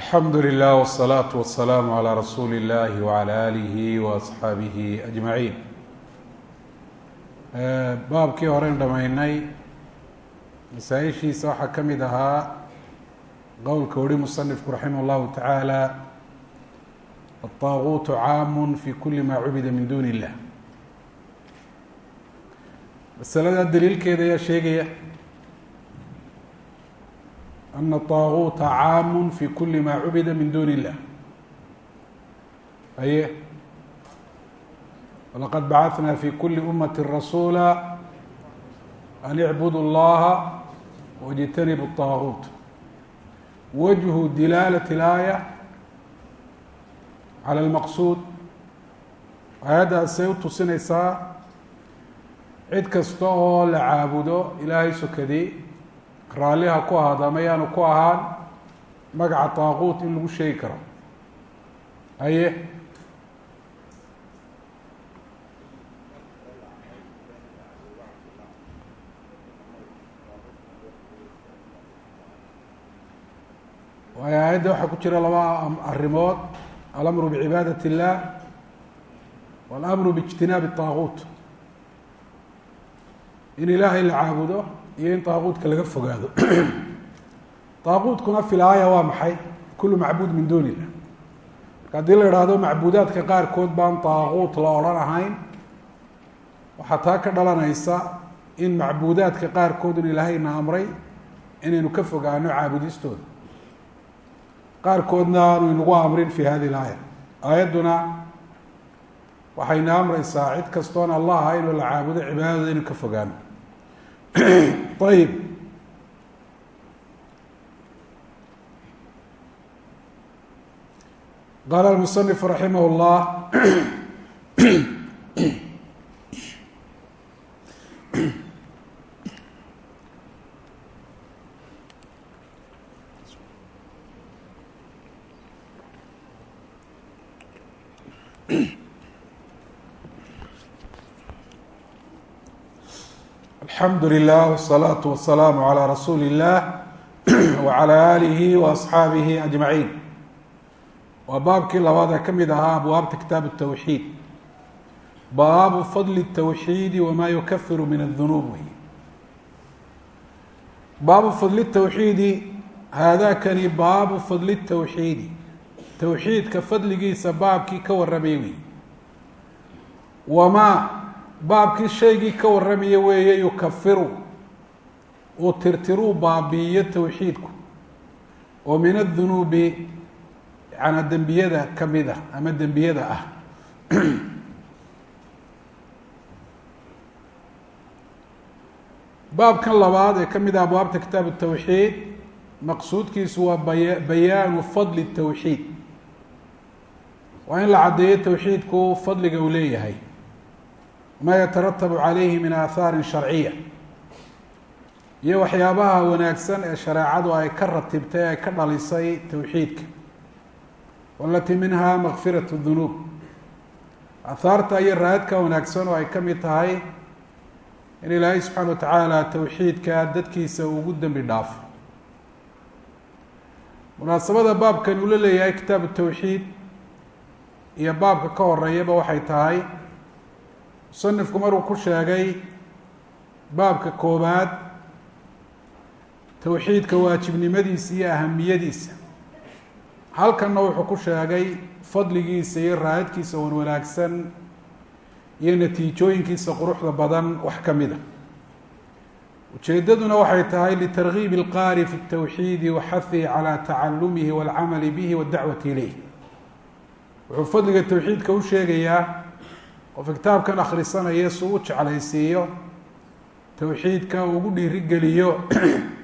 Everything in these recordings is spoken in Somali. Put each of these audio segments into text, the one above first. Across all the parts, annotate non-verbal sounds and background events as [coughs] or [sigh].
alxamdu lilah wsalaatu wasalaamu calaa rasuuli illahi wala alihi waasxaabihi ajmaciin eh, baabkii horen dhamaynay masaa-ishiisa waxaa ka mid ahaa qowlka weli musanifku raximah llahu tacaala altaaguutu caamun fi kuli maa cubida min duuni illah masalada daliilkeeda ayaa sheegaya ana طaaguuta caamu fi kuli ma cubida min duni illah aye walaqad bacatna fi kuli umati rasuula an icbudu اllaha wاjtanibu الطaaguut wajhu dilaalat اlaaya calى اlmaqsuud aayaddaasay u tusinaysaa cid kasta oo la caabudo ilaahay sokadii raalliha ku ahaado ama yaanu ku ahaan? Magaca taaquut in lagu sheegi karo. Haye? Waayo aayadda waxaa ku jira laba arrimood. Alamru bicibaadat اllah walamru biijtinaabi taaquut. In ilaahay la caabudo iyo in taaquutka laga fogaado. [clears throat] Taaquutkuna fi laaya waa maxay? Kulu macbuud min duni illah. Marka haddii la idhaahdo macbuudaadka qaarkood baan taaquut la odhan ahayn waxaa taa ka dhalanaysa in macbuudaadka qaarkood in ilaahayna amray inaynu ka fogaano caabudistooda. Qaarkoodna aanu inagu amrin fi hadi laaya aayadduna waxayna amreysaa cid kastoon allah ahayn la caabudo cibaadada inuu ka fogaano ayib qaala almusanif raximah اllah alxamdu lilah wsalaatu wasalaamu calaa rasuuli illah [clears throat] wacalaa aalihi waasxaabihi ajmaciin. Waa baabkii labaad ee ka mid ahaa abwaabta kitaab tawxiid. Baabu fadli tawxiidi wamaa yukafiru min adunuub wey baabu fadli tawxiidi haadakani baabu fadli tawxiidi. Towxiidka fadligiisa baabkii ka warramay wey wamaa baabkii shaygii ka warramaya weeye yukafiru uu tirtiruu baabi'iyo towxiidku oo min adunuubi yanaa dembiyada ka mid ah ama dembiyada ah [clears throat] baabkan labaad ee ka mid ah abwaabta kitaab الtawxiid maqsuudkiisu waa baya bayaanu fadli الtawxiid waa in la caddeeyo towxiidku fadliga uu leeyahay ma yataratabu calayhi min aahaarin sharciya. Iyo waxyaabaha wanaagsan ee shareecadu ay ka ratibtay ay ka dhalisay towxiidka walati minha makfirat dunuub. Aahaarta iyo raadka wanaagsan oo ay ka mid tahay in ilaahay subxaana wa tacaala towxiidka dadkiisa ugu dembi dhaafo. Munaasabada baabkan uu la leeyahay kitaabu towxiid iyo baabka ka horeeyaba waxay tahay musanifku maruu ku sheegay baabka koobaad towxiidka waajibnimadiisa iyo ahamiyadiisa halkanna wuxuu ku sheegay fadligiisa iyo raadkiisa wan wanaagsan iyo natiijooyinkiisa quruxda badan wax ka mid a ujeeddaduna waxay tahay litargiibi اlqaari fi اtowxiidi waxahihi calى tacalumihi wاlcamali bihi waاdacwati ilayh wuxuu fadliga towxiidka u sheegayaa qofka kitaabkan akhrisanaya si u jeclaysiiyo towxiidka ugu dhiirigeliyo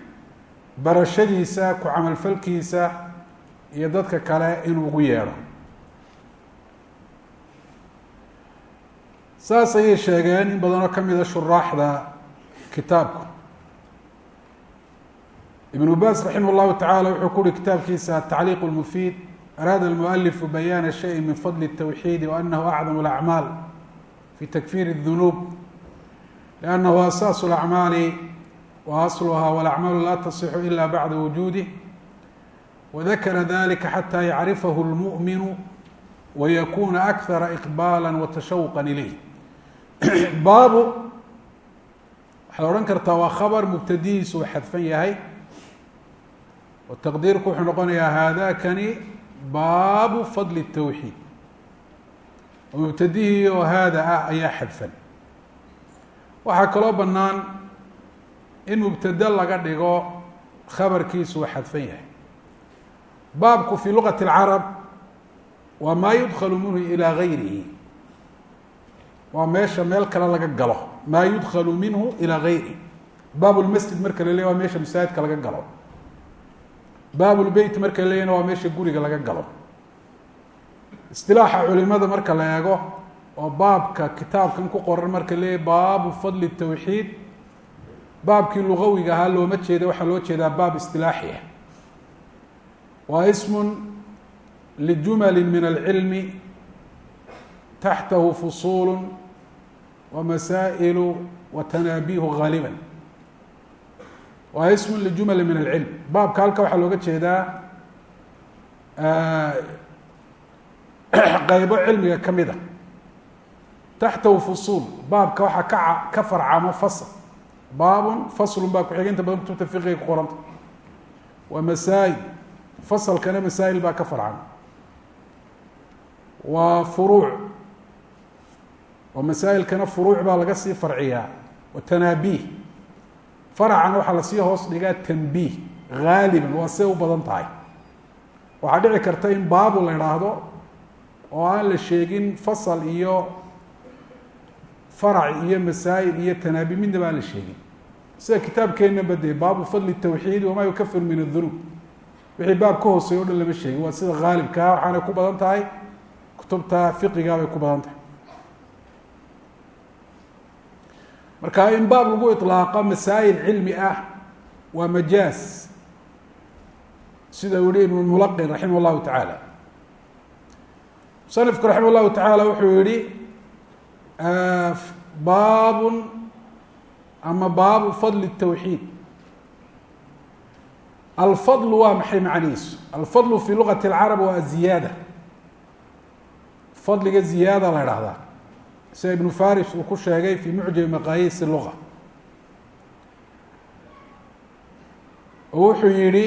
[clears throat] barashadiisa ku camalfalkiisa iyo dadka kale inuu ugu yeedho. Saas ayay sheegeen in badanoo ka mida shuraaxda kitaabku. Ibnu baas raximah llahu tacaala wuxuu ku uhi kitaabkiisa atacliiqu lmufiid araada almualifu bayaana shayin min fadli اtawxiidi wa anahu acdam اlacmaal fi takfir الdunuub liannahu asaasu اlacmaali wa asluhaa walacmaalu laa tasixu ila bacda wujuudih wadakara dalika xataa yacrifahu lmu'minu wayakuna akara iqbaala watashawqa ilayh baabu waxaad odhan kartaa waa khabar mubtadihiisu uu xadfan yahay oo taqdiirku wuxuu noqonayaa haadakani baabu fadli الtawxiid oo mubtadihii oo haada ah ayaa xadfan. Waxaa kaloo bannaan in mubtade laga dhigo khabarkiisu uu xadfan yahay. Baabku fii luqati اlcarab waa maa yudkhalu minhu ilaa gayrihi waa meesha meel kale laga galo. Maa yudkhalu minhu ilaa gayrihi baab lmasjid marka la leeya waa meesha masaajidka laga galo. Baab lbeyt marka la leeyana waa meesha guriga laga galo istilaaxa culimada marka la eego oo baabka kitaabkan ku qoran marka leeyahy baabu fadli tawxiid. Baabkii lugawiga ahaa looma jeeda waxaa loo jeedaa baab istilaaxi ah. Waa ismun lijumali min alcilmi taxtahu fusuul wa masaa'ilu wa tanaabihu gaaliba waa ismun lijumali min alcilm. Baabka halka waxaa looga jeedaa [coughs] qaybo cilmiga ka mid a taxtahu fusuul baabka waxaa ka ka farcamo fasl baabun faslun baa ku-xiga inta badan kutubta fiqiga ku qoranta. Waa masaa'il fasalkana masaa'il baa ka farcamo. Waa furuuc oo masaa'ilkana furuuc baa laga sii farciyaa. Wa tanaabiih. Faracana waxaa la sii hoos dhigaa tanbiih haaliban waa see u badan tahay. Waxaa dhici karta in baabu la idhaahdo oo aan la sheegin fasal iyo farac iyo masaa'il iyo tanaabi midnaba aan la sheegin. Sida kitaabkeenaba dee baabu fadli tawxiid wamaa yukafir min adunuub wixii baab ka hooseeya o dhan lama sheegin waa sida haalibkaa waxaanay ku badan tahay kutubta fiqigaa bay ku badan tahay. Marka in baab lagu iطlaaqo masaa'il cilmi ah waa majaaz sida uu yihi ibn mulaqin raximah llahu tacaala musanifku raximah llahu tacaala wuxuu yihi baabun ama baabu fadli الtawxiid alfadl waa maxay macnihiisu alfadlu fi lugati اlcarab waa aziyaada fadliga ziyaada la idhahdaa sida ibnu faris uu ku sheegay fi mucjami maqaayis luga oo wuxuu yihi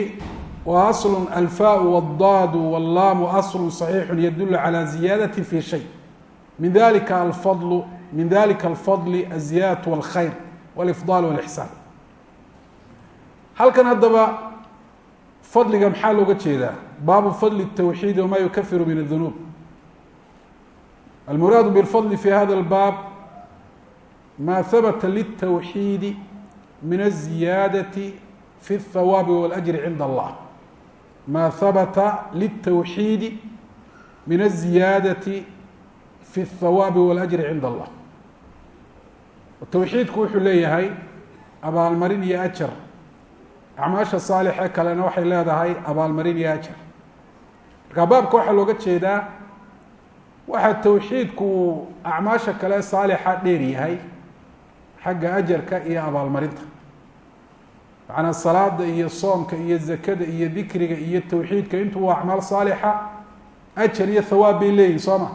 wa aslu alfaau wاdaadu wاllaamu aslu صaxiixu yadulu calى ziyaadati fi shay min dalika alfadlu min dalika alfadli aziyaadaة wاlkhayr wاlifضal wاlixsaan halkan haddaba fadliga maxaa looga jeedaa baabu fadli الtawxiid wama yukafiru min الdunuub almuraadu bاlfadl fi hada اlbaab ma habata lلtawxiidi min الziyaadaةi fi الthawaabi wاlأjri cinda allah ma habata lلtawxiidi min الziyaadaةi fi الthawaabi wاlأjri cinda allah tawxiidku wuxuu leeyahay abaalmarin iyo ajar acmaasha saalixe kalena waxay leedahay abaalmarin iyo ajar marka baabka waxaa looga jeedaa waxaa tawxiidku uu acmaasha kale saalixa dheer yahay xagga ajarka iyo abaalmarinta macnaa salaada iyo soomka iyo zakada iyo dikriga iyo tawxiidka intuu waa acmaal saalixa ajar iyo thawaab bay leeyihin soo ma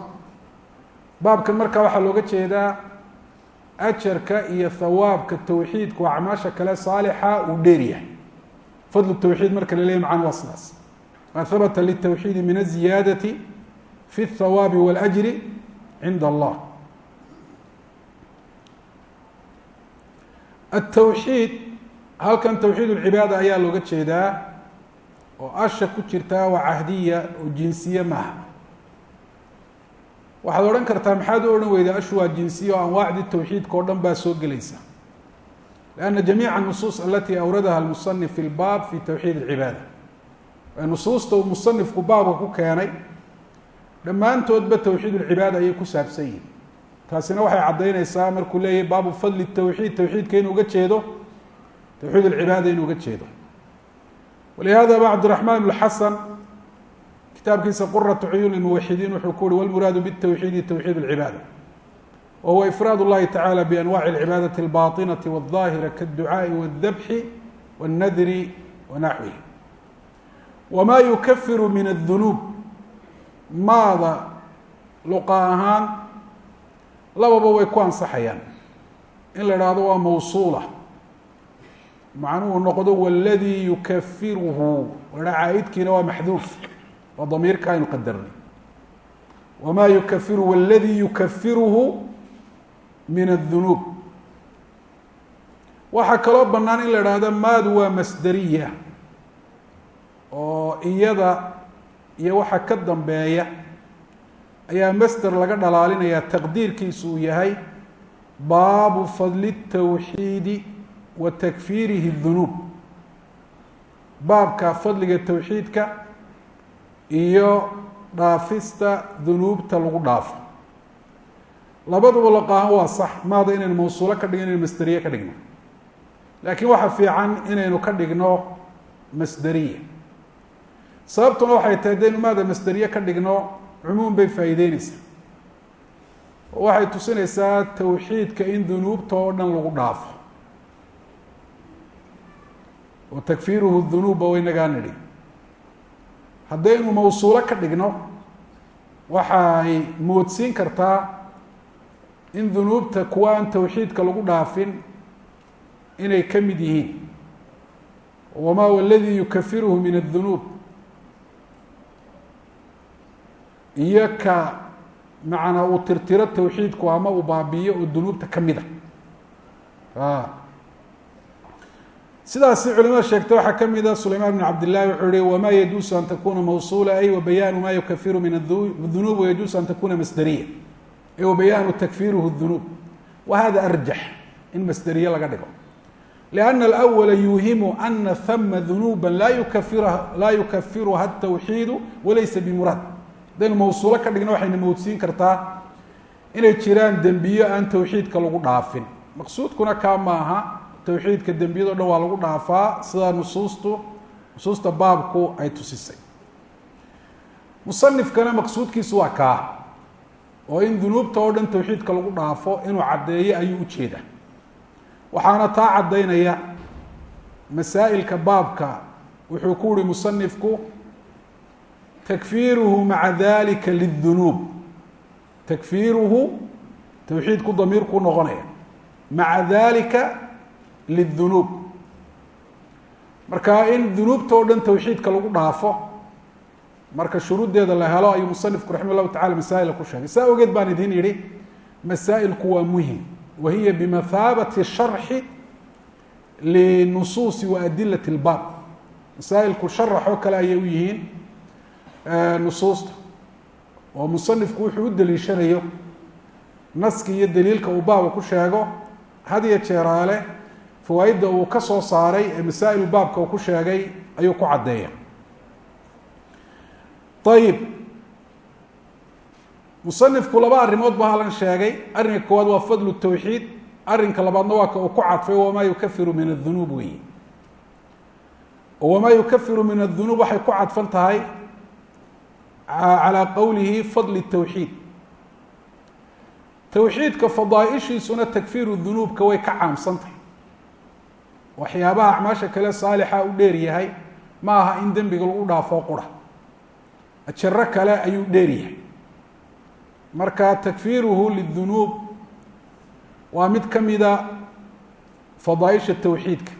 baabkan markaa waxaa looga jeedaa ajarka iyo thawaabka tawxiidku acmaasha kale saalixa uu dheer yahay fadlu tawxiid marka la leeyahy macana waa sidaas ma habata litawxiidi min aziyaadati fi الthawaabi wاlأjri cinda allah الtawxiid halkan tawxiid اlcibaada ayaa looga jeedaa oo asha ku jirtaa waa cahdiya oo jinsiye maaha waxaad odhan kartaa maxaad u odhan weydaa ashu waa jinsiya oo anwaacdii tawxiidka oo dhan baa soo gelaysa لأna jamiiع الnusuus alati awradaha اlmusanif fi اlbaab fi tawxiid اlcibaada nusuusta uu musanifku baabka ku keenay dhammaantoodba tawxiid اlcibaada ayay ku saabsan yihin taasina waxay caddaynaysaa markuu leeyahay baabu fadli tawxiid tawxiidka inuu uga jeedo tawxiid اlcibaada inuu uga jeedo walihada ba cabdiraحman بn xasan kitaabkiisa quraةu cuyuun اmuwaxidiin wuxuu ku uhi wlmuraadu bالtawxiidi tawxiid اlcibaada wahuwa ifraad اllahi tacalى banwaci اlcibaadaةi اlbaطinaةi wالظaahira kaالducaaءi wالdabxi wالnadri wanaxwihi wamaa yukafiru min adunuub maada luqa ahaan lababa way ku ansaxayaan in la idhaahdo waa mawsuula macnuhu noqdo waladii yukafiruhu wadha caaidkiina waa maxduuf waa damiirka aynu qadarnay. Wamaa yukafiru waladii yukafiruhu min adunuub waxaa kaloo bannaan in la idhaahdo maadu waa masderiya oo iyada iyo waxa ka dambeeya ayaa masder laga dhalaalinayaa taqdiirkiisu uu yahay baabu fadli الtawxiidi wa takfiirihi الdunuub baabka fadliga towxiidka iyo dhaafista dunuubta lagu dhaafo. Labaduba laqaahan waa sax maada inaynu mawsuulo ka dhigno inaynu masderiye ka dhigno. Laakiin waxaa fiican inaynu ka dhigno masderiya sababtuna waxay tahay daynu maada masderiye ka dhigno cumuum bay faa'iideyneysaa waxay tusinaysaa tawxiidka in dunuubta oo dhan lagu dhaafo wa takfiiruhu dunuuba waynagaa nidhi. Haddaynu mawsuulo ka dhigno waxay moodsiin kartaa in dunuubta kuwa aan tawxiidka lagu dhaafin inay ka mid yihiin. Wamaa waladii yukafiruhu min adunuub iyo ka macnaa uu tirtiro tawxiidku ama uu baabiiyo oo dunuubta ka mid a sidaasi culimada sheegtay waxaa ka mid a sulaymaan bn cabdillahi wuxuu yihi wamaa yajuusu an takuna mawsuula ay wabayaanu ma yukafiru min dunuub wayajuusu an takuna masderiya ay wabayaanu takfiruhu dunuub. Wa arjax in masderiye laga dhigo. Lianna alawala yuuhimu ana hama dunuuba laa yukafiruha atawxiidu walaysa bimuraad haddaynu mawsuulo ka dhigno waxayna moodsiin kartaa inay jiraan dembiyo aan tawxiidka lagu dhaafin. Maqsuudkuna kaa maaha tawxiidka dembiyado dhan waa lagu dhaafaa sida nusuustu nusuusta baabku ay tusisay. Musanifkana maqsuudkiisu waa kaa oo in dunuubta oo dhan tawxiidka lagu dhaafo inuu caddeeyo ayuu ujeeda waxaana taa caddaynaya masaa'ilka baabka wuxuu ku yihi musanifku takfiiruhu maca dalika lidunuub takfiiruhu tawxiidku damiirku noqonaya. Maca dalika lidunuub marka in dunuubta oo dhan tawxiidka lagu dhaafo marka shuruuddeeda la helo ayuu musanifku raxima llahu tacala masaa'ila ku sheegay. Saa ogeed baan idin yidhi masaa'ilku waa muhiim. Wa hiya bimathaabati sharxi linusuusi wa adilati lbaab masaa'ilku sharax oo kale ayay u yihiin nusuusta. Oo musanifku wuxuu u daliishanayo naska iyo daliilka uu baaba ku sheego had iyo jeeraale fawaaidda uu ka soo saaray ee masaa'il baabka uu ku sheegay ayuu ku caddeeya. Ayib musanifku laba arrimood ba halan sheegay. Arrinka koowaad waa fadlu tawxiid. Arrinka labaadna waa ka uu ku cadfay wamaa yukafiru min adunuub weyi wamaa yukafiru min adunuub waxay ku cadfan tahay calaa qowlihi fadli tawxiid. Tawxiidka fadaaishiisuna takfiiru dunuubka way ka caamsan tahay waxyaabaha acmaasha kale saalixa u dheer yahay ma aha in dembiga lagu dhaafoo qura. Ajaro kale ayuu dheer yahay. Marka takfiiruhu lidunuub waa mid ka mida fadaaisha tawxiidka.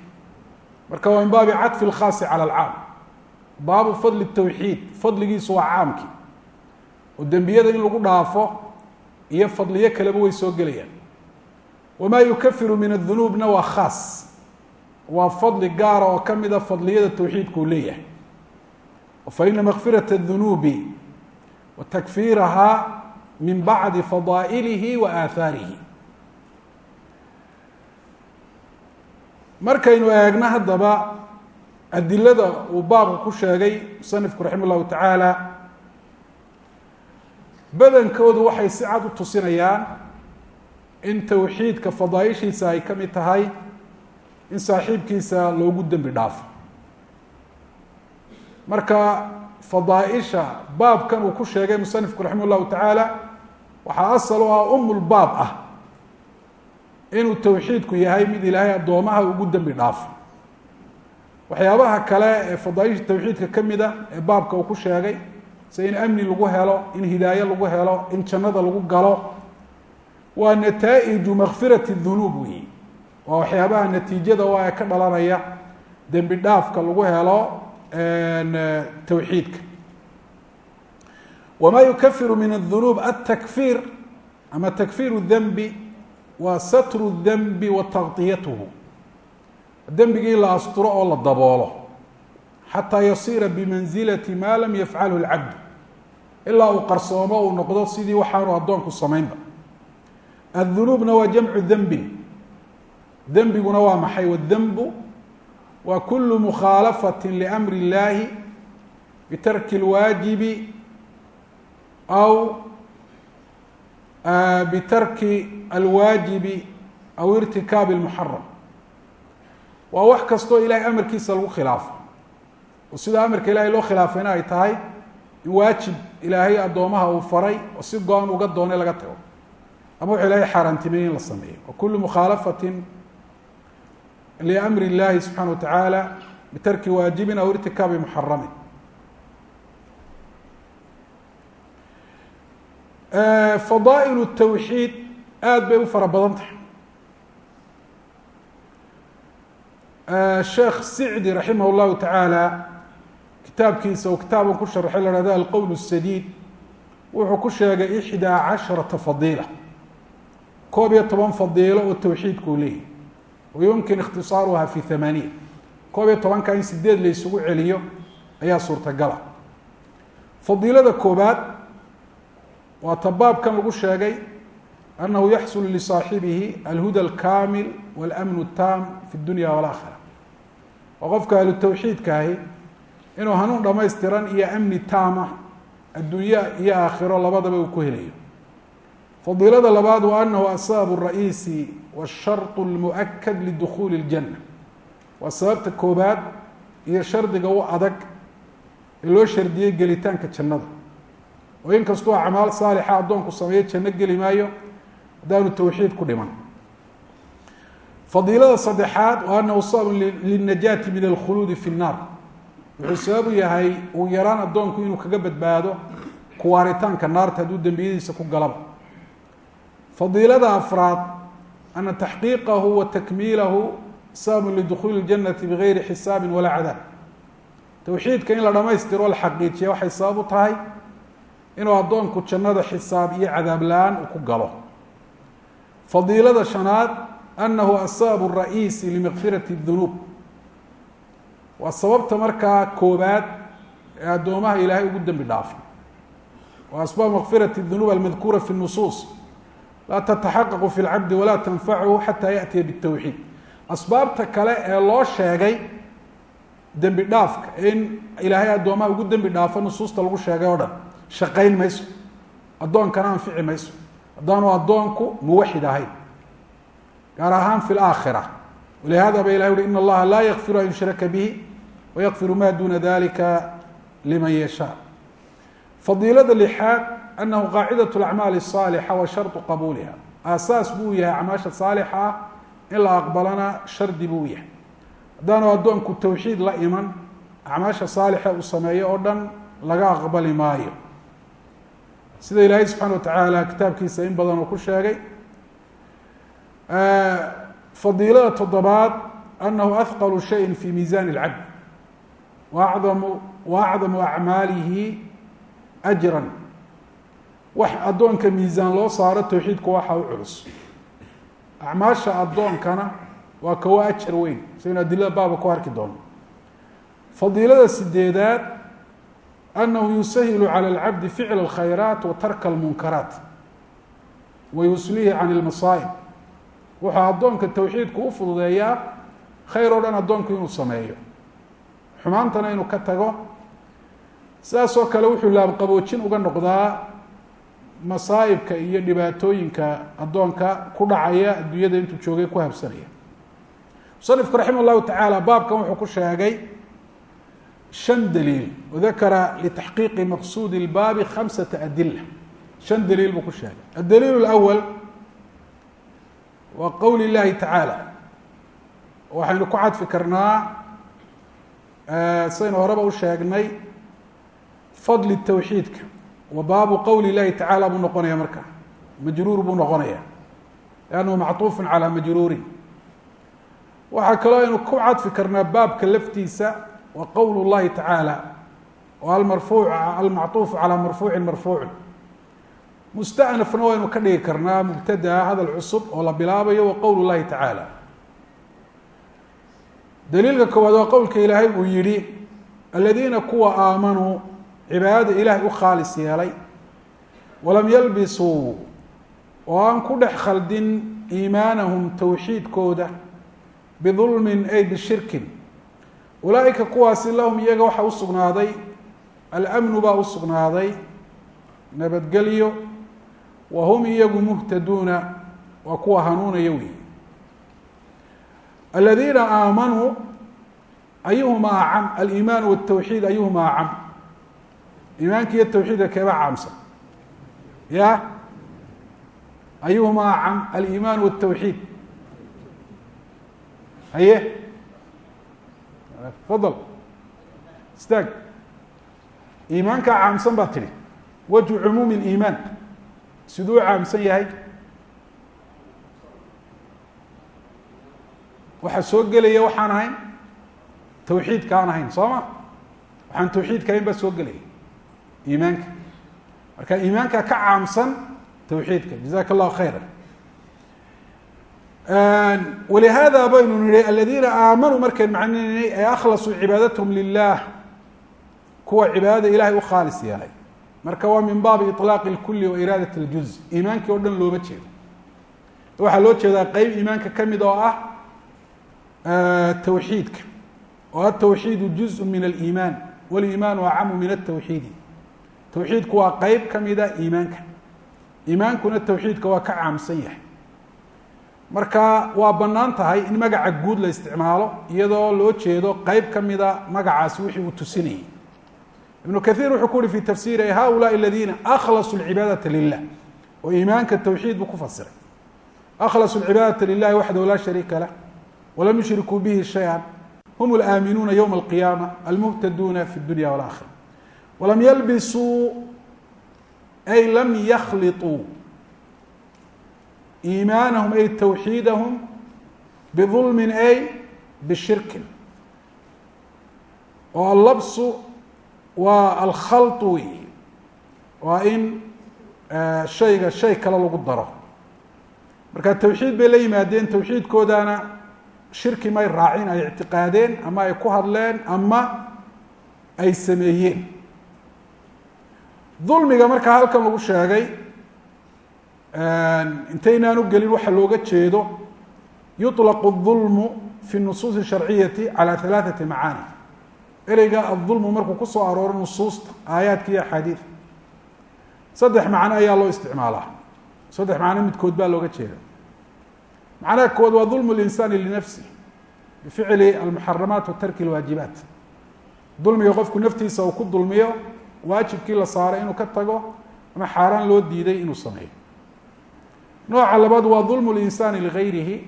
Marka waa min baabi cadfi lkhaasi cala alcaam baabu fadli tawxiid fadligiisu waa caamkii. Oo dembiyada in lagu dhaafo iyo fadliyo kaleba way soo gelayaan. Wamaa yukafiru min adunuubna waa khaas waa fadli gaara oo ka mida fadliyada tawxiidku uu leeyahay faina makfirata dunuubi wa takfiiraha min bacdi fadaa'ilihi wa aahaarihi markaynu eegno haddaba adilada uu baabka ku sheegay musanifku raxima llahu tacaala badankoodu waxay si cad u tusinayaan in tawxiidka fadaaishiisa ay ka mid tahay in saaxiibkiisa loogu dembi dhaafo marka fadaaisha baabkan uu ku sheegay musanifku raximah llahu tacaala waxaa asal u ah umulbaab ah inuu tawxiidku yahay mid ilaahay addoomaha ugu dembi dhaafo waxyaabaha kale ee fadaaisha tawxiidka ka mid a ee baabka uu ku sheegay sida in amni lagu helo in hidaaye lagu helo in jannada lagu galo waa nataaئiju makfirati dunuub weyi waa waxyaabaha natiijada waa ee ka dhalanaya dembi dhaafka lagu helo tawxiidka wma yukafiru min الdunuub atakfir ama takfiru denbi waa satru denbi wa taqطiyatuhu dembigii la asturo oo la daboolo xataa yasiira bimanzilati ma lam yafcalhu اlcabd ilaa uu qarsoomo uu noqdo sidii waxaanu addoonku samaynba aلdunuubna waa jamcu dembin dembiguna waa maxay wاdenbu waa kulu mukhaalafaةi liamri اllahi bitarki اlwaajibi aw bitarki alwaajibi aw irtikaabi اlmuxaram waa wax kastoo ilahay amarkiisa lagu khilaafo oo sida amarka ilahay loo khilaafayna ay tahay in waajib ilaahay addoomaha uu faray oo si go-an uga doonay laga tago ama wuxuu ilahay xaaraantimeeyey in la sameeyo wa kulu mukhaalafatin liamri اllahi subxana wa tacaala bitarki waajibin aw irtikaabi muxaramin fadaail الtawxiid aada bay u fara badan tahay sheekh sicdi raximah اllahu tacaala kitaabkiisa uu kitaaban ku sharxay la hahda alqowl الsadiid wuxuu ku sheegay ixdaa casharata fadiila koob iyo toban fadiilo oo tawxiidku u leeyahy wayumkin ikhtisaaruha في hamaaniin koob iyo tobanka in sideed la isugu celiyo ayaa suurtagala. fadiilada koobaad waa tabaabkan lagu sheegay anahu yaxsulu lisaaxibihi alhuda alkaamil walamnu taam fi dunya walaakhira oo qofka ahlu tawxiidkaahi inuu hanuun dhamaystiran iyo amni taam ah adduunya iyo aakhiro labadaba uu ku helayo fadiilada labaad wa anahu asbab الraئiisi wالsharط اlmuؤkad lidukuli اljanة waa sababta koobaad iyo shardiga u adag ee loo shardiyey gelitaanka jannada oo in kastoo acmaal saalixa addoonku sameeyo janno geli maayo haddaanu tawxiid ku dhiman fadiilada saddexaad wa anahu sababun lilnajaati min alkhuluudi fi nnaar wuxuu sababu yahay uu yaraan addoonku inuu kaga badbaado kuwaaritaanka naarta hadduu dembiyadiisa ku galaba fadiilada afraad ana taxqiiqahu wa takmiilahu sababun lidukhuuli اljanati bigayri xisaabin walaa cadaab tawxiidka in la dhamaystiro la xaqiijiya waxay sabab u tahay inuu addoonku jannada xisaab iyo cadaab la-aan uu ku galo fadiilada shanaad anahu asbab الraئiisi limakfirati الdunuub waa sababta markaa koobaad ee addoomaha ilaahay ugu dembi dhaafay wa asbaab makfirati الdunuub almadkuura fi الnusuus laa tataxaqaqu fi اlcabdi walaa tanfachu xata yaأtiya bالtawxiid asbaabta kale ee loo sheegay dembi dhaafka in ilaahay addoomaha ugu dembi dhaafo nusuusta lagu sheegay o dhan shaqayn mayso addoonkana anfici mayso haddaanu addoonku muwaxid ahayn gaar ahaan fi laakhira walihada ba ilahi uhi in allaha laa yakfiru an yushraka bihi wayakfiru ma duna dalika liman yashaa fadiilada lixaad anahu qaacidat lacmaali الصaalixa wa sharطu qabuuliha aasaas buu yahay acmaasha saalixa ah in la aqbalana shardi buu yahay haddaanu addoonku tawxiid la iman acmaasha saalixa uu sameeyo oo dhan laga aqbali maayo sida ilaahay subxaana watacaala kitaabkiisa in badan uu ku sheegay fadiilada toddobaad anahu ahqalu shayin fi miisan اlcabd waacdamu wa acdamu acmaalihi ajran wax addoonka miisaan loo saaro tawxiidku waxa u culus acmaasha addoonkana waa kawa ajar weyn saynu adilada baaba ku arki doono fadiilada sideedaad anahu yusahilu calى اlcabdi ficl اlkhayraat wa tarka اlmunkaraat wa yuslihi can اlmasaa'ib wuxuu addoonka tawxiidku u fududeeyaa khayr oo dhan addoonku inuu sameeyo xumaantana inuu ka tago sidaas oo kale wuxuu laabqaboojin uga noqdaa masaa'ibka iyo dhibaatooyinka addoonka ku dhacaya adduunyada intuu joogay ku habsanaya musanifku raximah llahu tacaala baabkan wuxuu ku sheegay shan daliil wadakara litaxqiiqi maqsuudi ilbaabi khamsata adila shan daliil buu ku sheegay. Addaliil lwal waa qowli llahi tacaala. Waxaynu ku cadfi karnaa sidaynu horeba u sheegnay fadli tawxiidka wa baabu qowli llahi tacaala buu noqonaya marka. Majruur buu noqonaya lannahu macطuufun calaa majruurin waxaa kaloo aynu ku cadfi karnaa baabka laftiisa wa qowl llahi tacaala oo almarfuuc almacطuufu calaa marfuucin marfuucin mustanafna waynu ka dhigi karnaa mubtadaa hadal cusub oo la bilaabayo wa qowl llahi tacaala daliilka koowaad waa qowlka ilaahay uu yihi aladiina kuwa aamanuu cibaadada ilaahay u khaalis yeelay walam yalbisuu oo aan ku dhex khaldin iimaanahum towxiidkooda bidulmin ay bishirkin. Ulaaika kuwaasi lahum iyaga waxaa usugnaaday almnu baa usugnaaday nabadgelyo wa hum iyagu muhtaduuna waa kuwa hanuunaya wey aladiina aamanuu ayuhum acam aliimaan wاtawxiid ayuhum acam iimaanka iyo tawxiidka keeba caamsan. Ya ayuhumaa acam alimaan wاtawxiid haye? Fadal. Staag iimaankaa caamsan baa tidhi wajhu cumuumi اliimaan siduu caamsan yahay? Waxaa soo gelaya waxaan ahayn? Tawxiidka aan ahayn soo ma? Waxaan tawxiidka ahayn baa soo gelaya iimaanka marka iimaanka ka caamsan tawxiidka jazaka اllahu khayra walihaada baynu nihi aladiina aamanuu markayn macninay ay akhlasuu cibaadathum lilah kuwa cibaadada ilahay u khaalis yeelay marka waa min baabi iطlaaqi اlkuli wa iraadat اljuz iimaankii o dhan looma jeedo waxaa loo jeedaa qeyb iimaanka kamid oo ah tawxiidka oo atawxiidu juزء min aliimaan waliimaanu acamu min atawxiidi tawxiidku waa qeyb kamida iimaanka. Iimaankuna tawxiidka waa ka caamsan yahay. Marka waa bannaan tahay in magaca guud la isticmaalo iyadoo loo jeedo qeyb kamida magacaasi wixii uu tusinayay. Ibnu kahiir wuxuu ku uhi fi tafsiri haulaai aladiina aklasuu lcibaadata lilah oo iimaanka tawxiid buu ku fasiray. Aklasuu lcibaadata lilahi waxdahu laa shariika lah walam yushrikuu bihi shaya hum alaaminuuna ywma alqiyaama almuhtaduuna fi dunya walakhira walam yalbisuu ay lam yakhliطuu iimaanahum ay tawxiidahum bidulmin ay bishirkin. Oo allabsu waa alkhaltu wey waa in shayga shay kale lagu daro. Marka tawxiid bay la yimaadeen tawxiidkoodana shirki may raacin ay ictiqaadeen ama ay ku hadleen ama ay sameeyeen dulmiga markaa halkan lagu sheegay intaynaan u gelin waxa looga jeedo yuطlaqu الظulmu fi الnusuusi الsharciyati calى ثalaaثati macaani ereyga aلظulmu markuu kusoo arooro nusuusta aayaadka iyo axaadiida saddex macno ayaa loo isticmaalaa saddex macno midkood baa looga jeeda macnaha kood waa dulm اlinsani linafsi bificli almuxaramaat wa tarki اlwaajibaat dulmiga qofku naftiisa uu ku dulmiyo waajibkii la saaray inuu ka tago ama xaaraan loo diiday inuu sameeyo. Nooca labaad waa dulm اlinsaani ligayrihi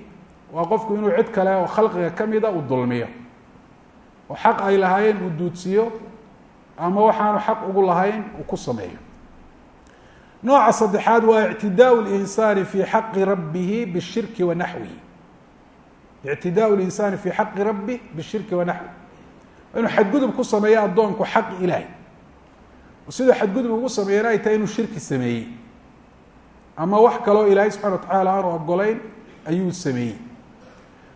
waa qofku inuu cid kale oo khalqiga kamida uu dulmiyo. Oo xaq ay lahaayeen uu duudsiyo ama waxaanu xaq ugu lahayn uu ku sameeyo. Nooca saddexaad waa ictidaau اlinsaani fi xaqi rabbihi bishirki wa naxwihi ictidaau linsaani fi xaqi rabbi bishirki wa naxwi. Inuu xadgudub ku sameeyo addoonku xaqi ilaahay siduu xadgudub ugu sameeyana ay tahay inuu shirki sameeyey. Ama wax kaloo ilaahay subxana wa tacaala aanu ogolayn ayuu sameeyey.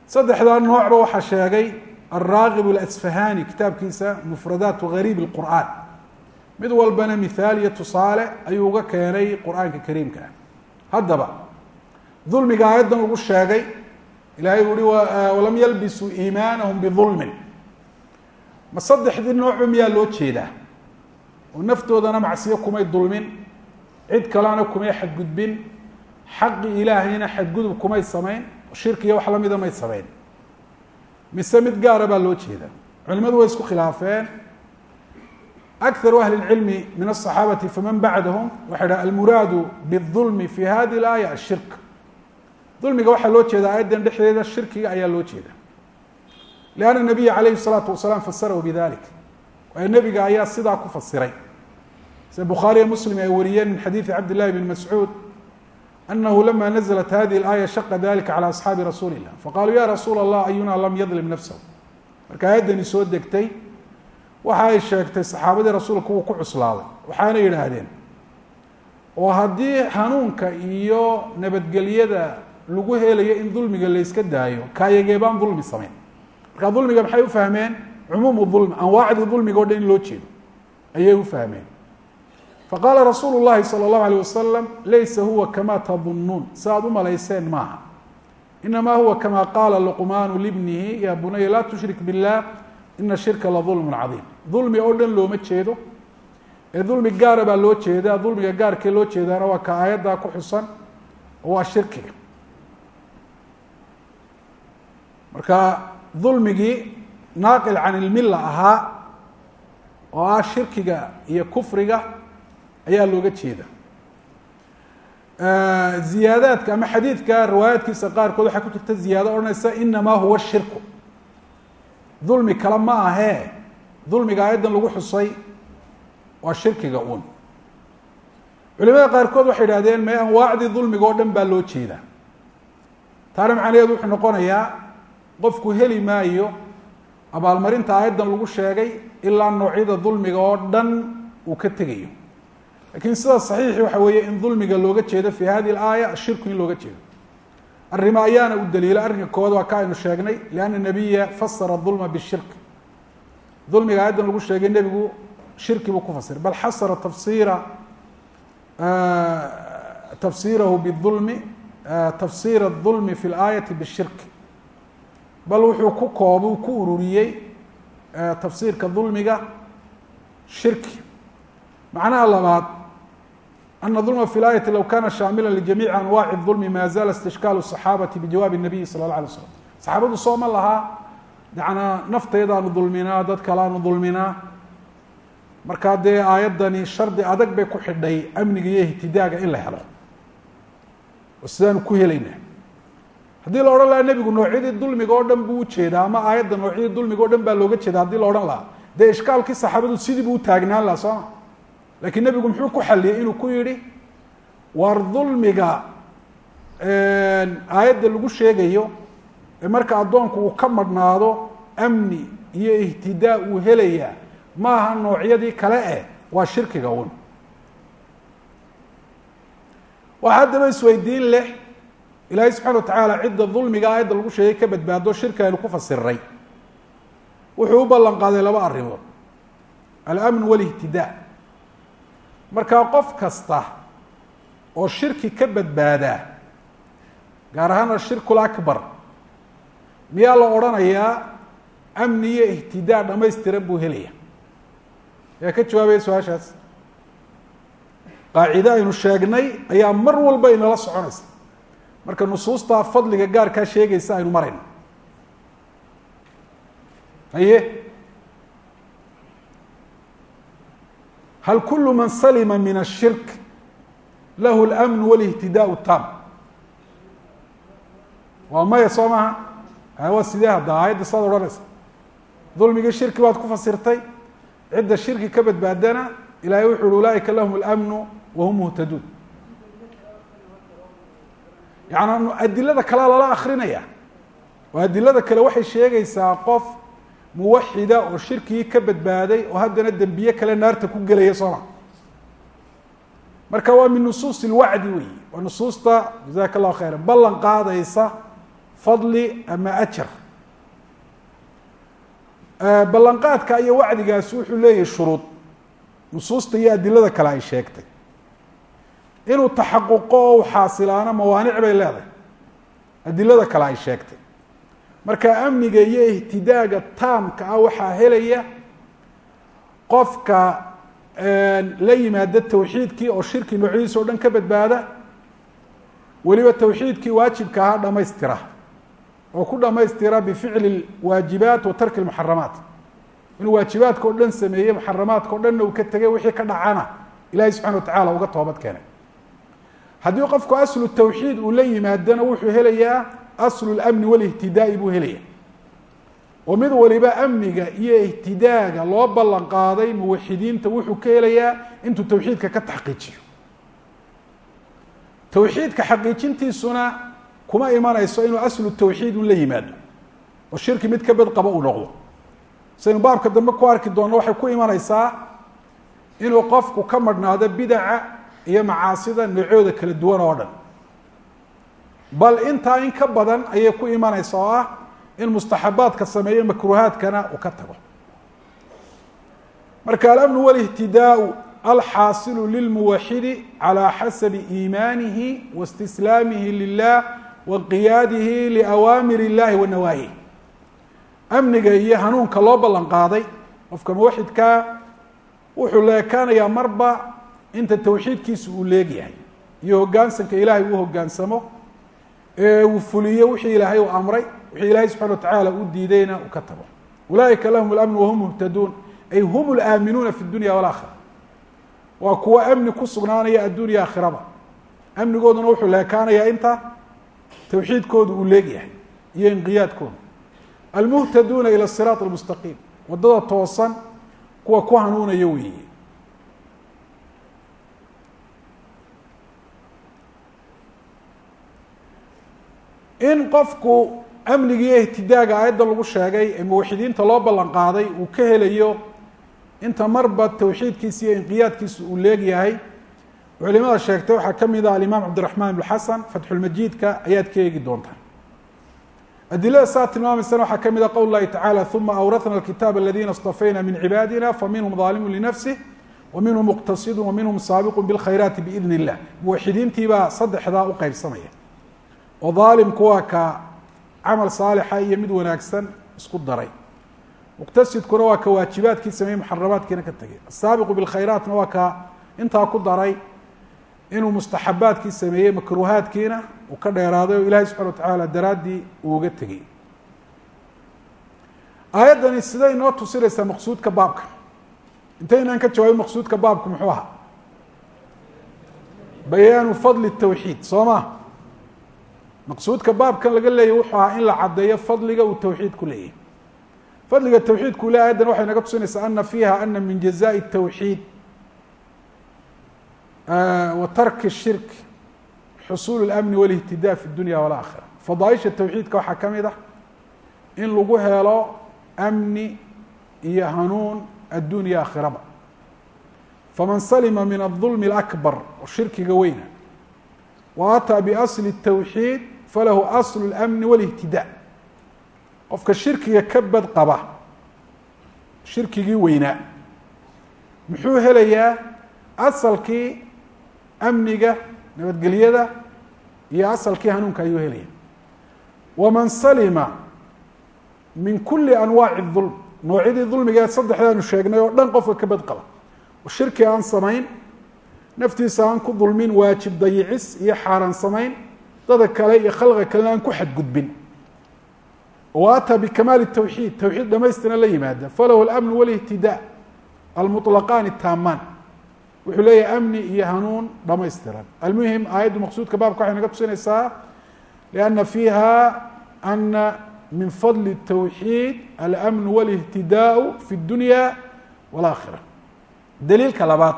Saddexdaa noocba waxaa sheegay alraagib alasfahani kitaabkiisa mufradaat gariib اlqur'aan mid walbana mithaal iyo tusaale ayuu uga keenay qur'aanka kariimka ah. Haddaba dulmiga aayaddan ugu sheegay ilahay uu hi walam yalbisuu iimaanahum bidulmin ma saddexdii noocba miyaa loo jeedaa oo naftoodana macsiyo kumay dulmin cid kalena kumay xadgudbin xaqi ilaahayna xadgudub kumay samayn shirkiya wax lamida may samayn mise mid gaara baa loo jeeda culimadu way isku khilaafeen akaru ahli اlcilmi min aلصaxaabati faman bacdahum waxay dhaha almuraadu bالظulmi fi hadi اlaaya ashirk dulmiga waxaa loo jeeda aayaddan dhexdeeda shirkiga ayaa loo jeeda lianna nabiya calayhi salaatu wasalaam fasarahu bidalik waayo nebiga ayaa sidaa ku fasiray sida bukhaariya muslim ay wariyeen min xadiidi cabd llahi bn mascuud anahu lama naزlat hadihi اlaaya shaqa dalika calى asxaabi rasuuli illah faqaluu ya rasuula allah ayuna lam yadlim nafsahu marka aayaddani soo degtay waxa ay sheegtay saxaabadii rasuulka wuu ku cuslaaday waxaana yidhaahdeen oo haddii hanuunka iyo nabadgelyada lagu helayo in dulmiga layska daayo kaayageebaan dulmi samayn marka dulmiga maxay ufahmeen cumuumu dulmi anwaacdii dulmiga o dhan in loo jeedo ayay ufahmeen faqaala rasuulu llahi salى اllahu alيyه wasalam laysa huwa kama tadunuun si aad u malayseen maaha inama huwa kama qaala luqmaanu libnihi ya bunaya laa tushrik biاllah ina shirka la dulm cadiim dulmi oo dhan looma jeedo ee dulmi gaara baa loo jeedaa dulmiga gaarkee loo jeedaana waa ka aayaddaa ku xusan oo waa shirkiga marka dulmigii naaqil can ilmilla ahaa oo ah shirkiga iyo kufriga ayaa looga jeeda ziyaadaadka ama xadiidka riwaayaadkiisa qaarkood waxaa ku jirta ziyaado odhanaysa inamaa huwa shirku. Dulmi kale ma ahee dulmiga aayaddan lagu xusay waa shirkiga un culimada qaarkood waxay idhahdeen may anwaacdii dulmiga oo dhan baa loo jeeda taana macnaheedu wuxuu noqonayaa qofku heli maayo abaalmarinta aayaddan lagu sheegay ilaa noocyada dulmiga oo dhan uu ka tegayo. Lakiin sida saxiixi waxa weeye in dulmiga looga jeedo fii hadihi alaaya ashirku in looga jeedo. Arrima ayaana u daliila arrinka koowaad waa ka aynu sheegnay lianna nabiya fasara dulma bishirk. Dulmiga aayaddan lagu sheegay nebigu shirki buu ku fasir bal xasara tafsiira tafsiirahu biulmi tafsiira اdulmi fi اlaayati bishirk bal wuxuu ku koob uu ku ururiyey tafsiirka dulmiga shirki macnaha labaad ana dulma fi laayati low kana shaamila ljamiici anwaaci الظulmi ma zala istishkaalu الصaxaabati bijawaabi الnabiyi sala اlه alay slam saxaabadu sooma lahaa yanaa naftaydaanu dulminaa dad kalaanu dulminaa markaa dee aayaddani shardi adag bay ku xidhay amniga iyo ihtidaaga in la helo oo sidaanu ku helayna haddii la odhan lahaa nebigu noocyadii dulmiga oo dhan buu u jeedaa ama aayadda noocyadii dulmiga o dhan baa looga jeeda haddii la odhan lahaa dee ishkaalkii saxaabadu sidii buu utaagnaan laha sooma laakiin nebigu muxuu ku xaliyey inuu ku yidhi war dulmiga aayadda lagu sheegayo ee marka addoonku uu ka madhnaado amni iyo ihtidaa uu helayaa ma aha noocyadii kale eh waa shirkiga un waxaa haddaba isweydiin leh ilaahay subxana wa tacaala cidda dulmiga aayadda lagu sheegay ka badbaado shirki aynu ku fasiray. Wuxuu u ballan qaaday laba arrimood. Alamn walihtidaa. Markaa qof kasta oo shirki ka badbaadaa gaar ahaan ashirku lakbar miyaa la odhanayaa amni iyo ihtidaa dhamaystiran buu helaya yaa ka jawaabaya su'aashaas? Qaacide aynu sheegnay ayaa mar walba inala soconaysa marka nusuustaa fadliga gaarkaa sheegaysa aynu marayno haye hal kulu man salima min الshirk lahu اlamn wاlihtidaa tam waa maya soo maha waa sidee hadda aayadda saad odhanaysa dulmigii shirki baad ku fasirtay cidda shirki ka badbaadana ilahay wuxu uhi ulaaئika lahum اlamnu wahum muhtaduun yani adilada kalea lala akrinaya oo adilada kale waxay sheegaysaa qof muwaxida oo shirkigii ka badbaaday oo haddana dembiye kale naarta ku gelaya sooma. Marka waa min nusuus اlwacdi weyi waa nusuusta jazaka اllahu khayra ballan qaadaysa fadli ama ajar ballanqaadka iyo wacdigaasi wuxuu leeyahay shuruud. Nusuusta iyo adilada kale ay sheegtay inuu taxaquqo o u xaasilaano mawaanic bay leedahay. Adilada kale ay sheegtay. Marka amniga iyo ihtidaaga taamka ah waxaa helaya qofka la yimaada tawxiidkii oo shirki noocyadiisa o dhan ka badbaada weliba tawxiidkii waajibka ahaa dhamaystira. Oo ku dhamaystira bificli waajibaat wa tarki muxaramaat inuu waajibaadka o dhan sameeyey muxaramaadka o dhanna uu ka tegay wixii ka dhacana ilahi subxana wa tacala uga toobad keenay haddii qofku aslu tawxiid uu la yimaadana wuxuu helayaa aslu lamni walihtidaai buu helaya oo mid waliba amniga iyo ihtidaaga loo ballan qaaday muwaxidiinta wuxuu ka helayaa intuu tawxiidka ka taxqiijiyo. Tawxiidka xaqiijintiisuna kuma imanayso inuu aslu tawxiid un la yimaado oo shirki mid ka bed qaba uu noqdo. Saynu baabka dambe ku arki doonno waxay ku imanaysaa inuu qofku ka marhnaado bidaca iyo macaasida noocooda kala duwan oo dhan. Bal intaa in ka badan ayay ku imanaysa oo ah in mustaxabaadka sameeyo makruhaadkana uu ka tago. Marka alamnu walihtidaau alxaasilu lilmuwaxidi calى xasabi iimaanihi waistislaamihi lilah waqiyaadihi liawaamir اllahi wa amniga iyo hanuunka loo ballan qaaday qofka muwaxidkaa wuxuu leekaanayaa marba inta tawxiidkiisa uu leegyahay iyo hogaansanka ilaahay uu hogaansamo ee uu fuliyo wixii ilaahay uu amray wixii ilaahay subxana watacaala uu diidayna uu ka tago ulaaئika lahum اlamnu wahum muhtaduun ay hum اlaaminuuna fi اdunya wاlaakhira waa kuwo amni ku sugnaanaya addunya aakhiraba amnigooduna wuxuu leekaanayaa inta tawxiidkoodu uu leegyahay iyo inqiyaadkooda almuhtaduuna ilى الsiraaط اlmustaqiim wadada toosan kuwa ku hanuunaya weeye in qofku amnigii ihtidaaga aayadda lagu sheegay ee muwaxidiinta loo ballan qaaday uu ka helayo inta marba tawxiidkiisa iyo inqiyaadkiisa uu leegyahay culimada sheegtay waxaa ka mid ah alimaam cabdiraxmaan ibnu fatxulmajiidka ayaad ka eegi doontaa adilada saa tilmaamaysana waxaa ka mid ah qowl lahi tacaala uma awrathna alkitaaba aladina istafayna min cibaadina faminhum daalimun linafsih waminhum muqtasidun waminhum saabiqun bilkhayraati biidn illah muwaxidiintiibaa saddexdaa u qeybsamaya oo daalimku waa ka camal saalixa iyo mid wanaagsan isku daray. Muqtasidkuna waa ka waajibaadkii sameeyey muxaramaadkiina ka tegay asaabiqu bilkhayraatna waa ka intaa ku daray inuu mustaxabaadkii sameeyey makruhaadkiina uu ka dheeraaday oo ilaahay subxana watacaala daraaddii uu uga tegey. Aayaddani siday noo tusinaysaa maqsuudka baabka. Intaynaan ka jawaabin maqsuudka baabku muxuu ahaa? Bayaanu fadli tawxiid soo ma maqsuudka baabkan laga leeyahy wuxuu ahaa in la caddeeyo fadliga uu tawxiidku leeyahay fadliga tawxiidku le ayadan waxay naga tusinaysaa ana fiiha ana min jazaءi الtawxiid wa tarki الshirk xusuul اlamni wاlاhtidaa fi اdunya wاlaakhira fadaaisha tawxiidka waxaa ka mid ah in lagu helo amni iyo hanuun addunya aakhiraba faman salima min الظulm الأkbar oo shirkiga weyna wa ataa biasli الtawxiid falahu aslu اlamni wاlاhtidaa qofka shirkiga ka bad qaba shirkigii weynaa muxuu helayaa asalkii amniga nabadgelyada iyo asalkii hanuunka ayuu helaya waman salima min kuli anwaaci dulm noocyadii dulmigeed saddexdaanu sheegnay oo dhan qofka ka bad qaba oo shirki aan samayn naftiisa aan ku dulmin waajib dayicis iyo xaaraan samayn dada kale iyo khalqiga kalena aan ku xadgudbin ataa bkamaal الtwxiid tawxiid dhamaystirna la yimaada falahu اlamn wاlاhtidaa almuطlaqaani taamaan wuxuu leeyahay amni iyo hanuun dhamaystiran almuhim aayaddu maqsuudka baabka waxay naga tusinaysaa liأna fiiha ana min fadli الtawxiid alأmn wاlاhtidaau fi اdunya wاlآkhira daliilka labaad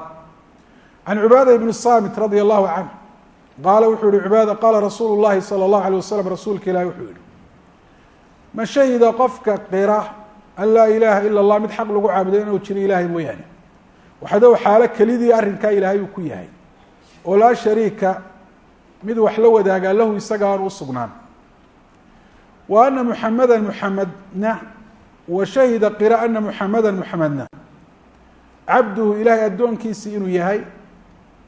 can cibaada ibn samit radi allahu canh qaala wuxuu yihi cibaada qaala rasuulu اllahi salى اllahu alيه waslm rasuulka ilahi wuxuu yihi man shahida qofka qira an laa ilaaha ila اllah mid xaq lagu caabudo inuu jiro ilaahay mooyaane waxadow xaalo kelidii arrinkaa ilaahay uu ku yahay oo laa shariika mid wax la wadaagaa lahu isaga aan u sugnaan wa ana muxameda muxamedna wa shahida qira ana muxameda muxamedna cabduhu ilaahay addoonkiisii inuu yahay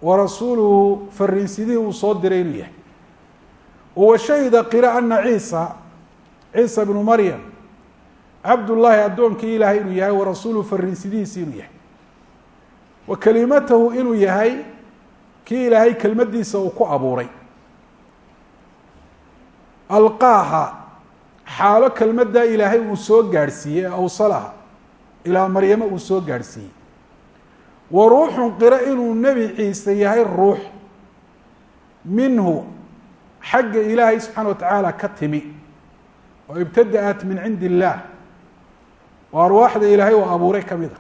wa rasuuluhu fariinsidihii uu soo diray inuu yahay. Wa shahida qira ana ciisa ciisa bnu maryam. Cabdullaahi addoonkii ilaahay inuu yahay wa rasuuluhu fariinsidihiisi inuu yahay. Wa kelimatahu inuu yahay kii ilaahay kelmaddiisa uu ku abuuray. Alqaaha xaalo kelmaddaa ilaahay uu soo gaadhsiiyey awsalaha ilaa maryamo uu soo gaadhsiiyey wa ruuxun qiro inuu nebi ciise yahay ruux. Minhu xagga ilaahay subxaana wa tacaala ka timi. Oo ibtadaat min cindi illaah oo arwaaxda ilaahay uu abuuray ka mid a.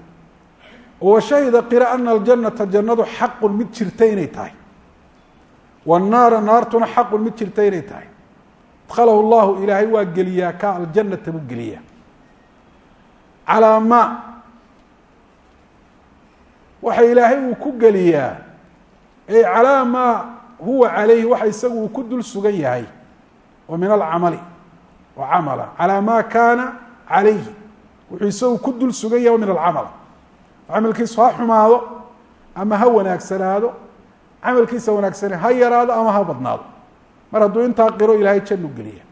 Wa shahida qira ana aljanata jannadu xaqun mid jirta inay tahay. Wanaara naartuna xaqun mid jirta inay tahay. Adkhalahu llahu ilaahay waa geliyaa ka aljanata buu geliyaa waxa ilaahay uu ku geliyaa. Calaa maa huwa calayhi waxa isagu uu ku dul sugan yahay. Oo min alcamali oo camala. Calaa ma kaana calayhi wuxuu isagu ku dul sugan yahay o min alcamal camalkiisu ha xumaado ama ha wanaagsanaado. Camalkiisa wanaagsane ha yaraado ama ha badnaado. Mar hadduu intaa qiro ilahay jannu geliya.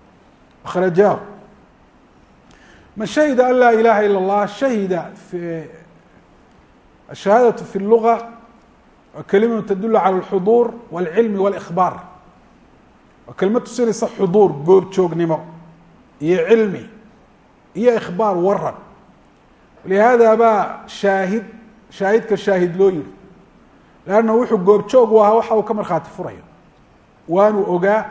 Akhrajaahu man shahida an laa ilaha ilا اllah shahida الشhahaadaة fi الluga waa kelima tadul calى اlxuduur wاlcilmi wاlإkhbaar waa kelima tusinaysa xuduur goobjoognimo iyo cilmi iyo ikhbaar waran lihaada baa shaahid shaahidka shaahid loo yihi leanna wuxuu goobjoog u ahaa waxa uu ka markhaati furayo waanu ogaa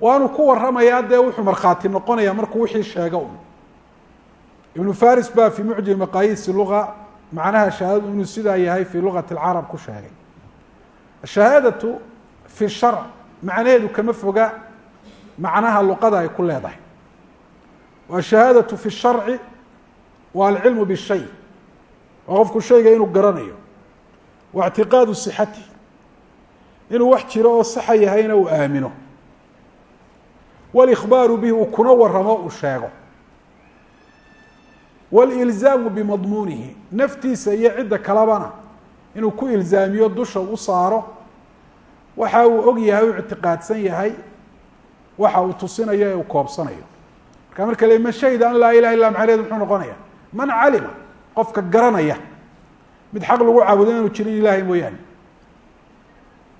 waanu ku waramayaa dee wuxuu markhaati noqonaya markuu wixii sheega un ibnu faris baa fi mucjim maqayis luga macnaha shahaadadu inuu sidaa yahay fi lugati اlcarab ku sheegay ashahaadatu fi sharc macnaheedu kama foga macnaha luqada ay ku leedahay washahaadatu fi sharci waa alcilmu bishay waa qofku shayga inuu garanayo wa اctiqaadu sixati inuu wax jiro oo saxa yahayna uu aamino wاlإkhbaaru bihi uu kuna waramo uu sheego wاlilzaamu bimadmuunihi naftiisa iyo cidda kalebana inuu ku ilzaamiyo dusha u saaro waxa uu og yahay u ictiqaadsan yahay waxa uu tusinayo ee uu koobsanayo. Marka marka le man shahida an laa ilaha illa macnaheedu muxuu noqonaya man calima qofka garanaya mid xaq lagu caabudo inaanu jirin ilahay mooyaane.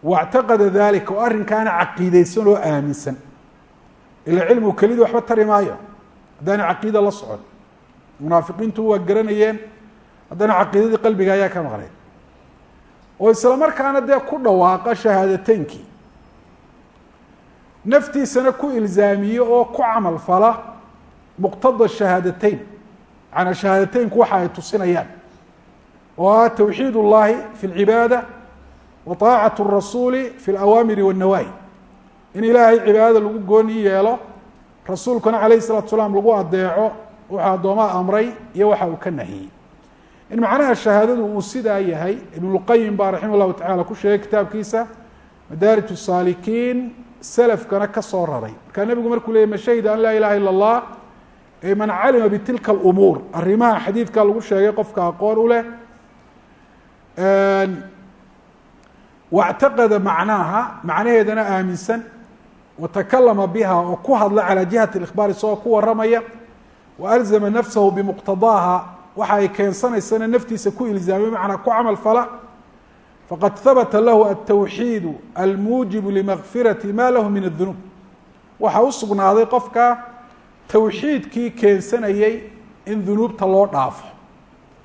Wاctaqada dalika oo arrinkaana caqiideysan oo aaminsan. Ila cilmigu kelidii waxba tari maayo haddaana caqiida la socon munaafiqiintu waa garanayeen haddana caqiidadii qalbiga ayaa ka maqneyd oo isla markaana dee ku dhawaaqa shahaadateynkii naftiisana ku ilzaamiyo oo ku camal fala muqtada shahaadateyn macanaa shahaadateynku waxa ay tusinayaan oo ah towxiid اllahi fi اlcibaada wa طaacaة الrasuuli fi اlawaamiri wالnawaahi in ilaahay cibaadada lagu gooni yeelo rasuulkuna alayh الsalatu salaam lagu adeeco wuxuu addoomaha amray iyo waxa uu ka nahiyey in macnaha shahaadadu uu sidaa yahay ibnulqayim baa raxima llahu ku sheegay kitaabkiisa madaarij saalikiin selafkana ka soo raray. Markaa nebigu markuu leeyay mashahid an laa ilaha ila allah man calima bitilka alumuur. Arrimaha xadiidka lagu sheegay qofka aqoon u leh wاctaqada macnaaha macnaheedana aaminsan watakalama biha oo ku hadla calaa jihat اlihbaar isagoo ku waramaya walzama nafsahu bimuqtadaaha waxa ay keensanaysana naftiisa ku ilzaamay macnaa ku camal fala. Faqad habata lahu altawxiidu almuujibu limakfirati ma lahu min adunuub waxaa u sugnaaday qofka towxiidkii keensanayey in dunuubta loo dhaafo.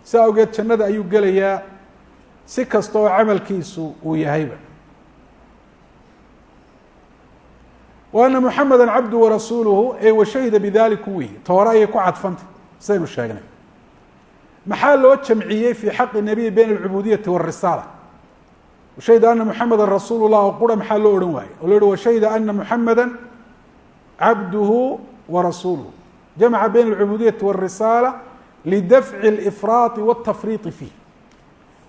Si awgeed jannada ayuu gelayaa si kasta oo camalkiisu uu yahayba wa ana muxameda cabdu warasuuluhu ee washahida bidalik kuwii toore ayay ku cadfanta sidaynu sheegnay. Maxaa loo jamciyey fi xaqi nabiy bayna alcubudiyati warisaala washahida ana muxameda rasuul oo qura maxaa loo odhan waaye oo loo hi washahida ana muxameda cabduhu warasuuluhu jamca bayna alcubudiyati warisaala lidafci alifraadi waltafriiqi fiih.